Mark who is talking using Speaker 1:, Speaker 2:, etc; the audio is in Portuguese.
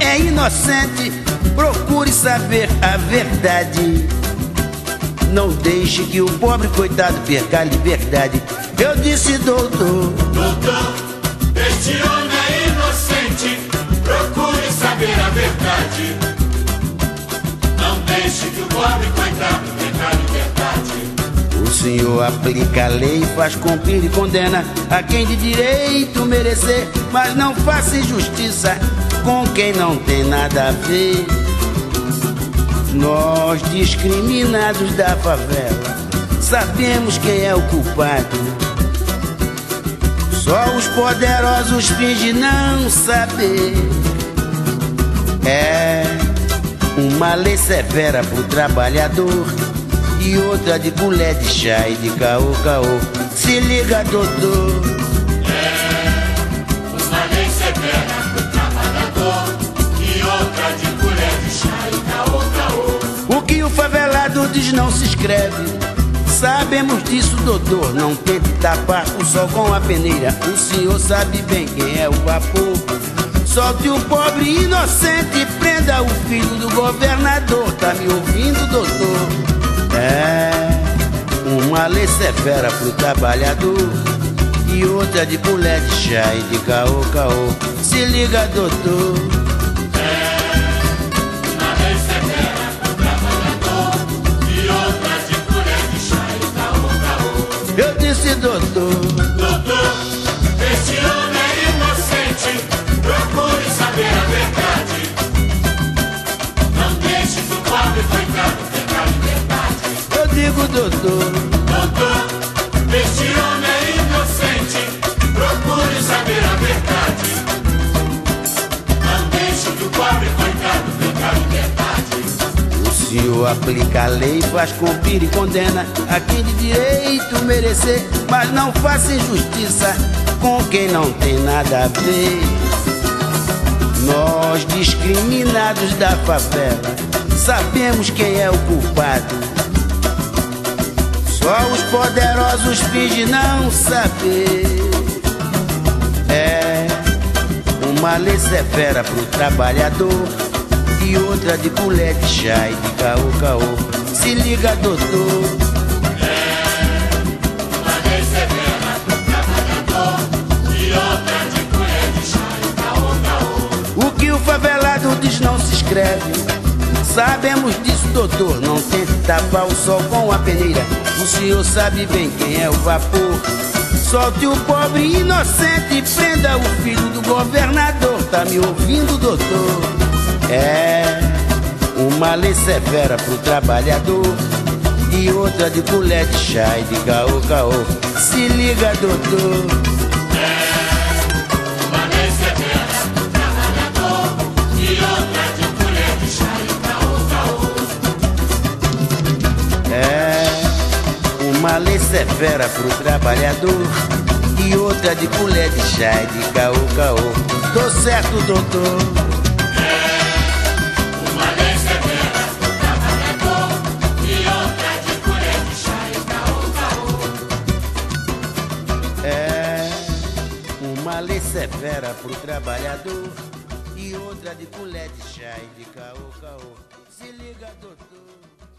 Speaker 1: é inocente, procure saber a verdade. Não deixe que o pobre coitado perca a liberdade. Eu disse, doutor.
Speaker 2: Doutor, este homem é inocente. Procure saber a verdade. Não deixe que o pobre coitado
Speaker 1: senhor aplica a lei, faz cumprir e condena a quem de direito merecer, mas não faça injustiça com quem não tem nada a ver. Nós, discriminados da favela, sabemos quem é o culpado. Só os poderosos fingem não saber. É uma lei severa pro trabalhador e outra de colher de chá e de caô, caô. Se liga, doutor. favelado diz não se escreve. Sabemos disso, doutor. Não tente tapar o sol com a peneira. O senhor sabe bem quem é o vapor. Solte o pobre inocente e prenda o filho do governador. Tá me ouvindo, uma lei severa pro trabalhador e outra de de chá e de caô, caô. Se liga, doutor. doutor.
Speaker 2: Doutor, este homem é inocente. Procure saber a verdade. Não deixe que o pobre coitado a liberdade.
Speaker 1: Eu digo. Doutor, aplica a lei, faz cumprir e condena a quem de direito merecer mas não faça injustiça com quem não tem nada a ver. Nós, discriminados da favela, sabemos quem é o culpado. Só os poderosos fingem não saber. É uma lei severa pro trabalhador e outra de colher de chá e de caô, caô. Se liga, doutor. favelado diz não se escreve. Sabemos disso, doutor. Não tente tapar o sol com a peneira. O senhor sabe bem quem é o vapor. Solte o pobre inocente e prenda o filho do governador. Tá me ouvindo, doutor? É uma lei severa pro trabalhador e outra de colher de chá e de caô, caô. Se liga, doutor. uma lei severa pro trabalhador e outra de colher de chá e de caô, caô. Tô certo, doutor? Lei severa pro trabalhador e outra de colher de chá e de caô, caô. Se liga, doutor.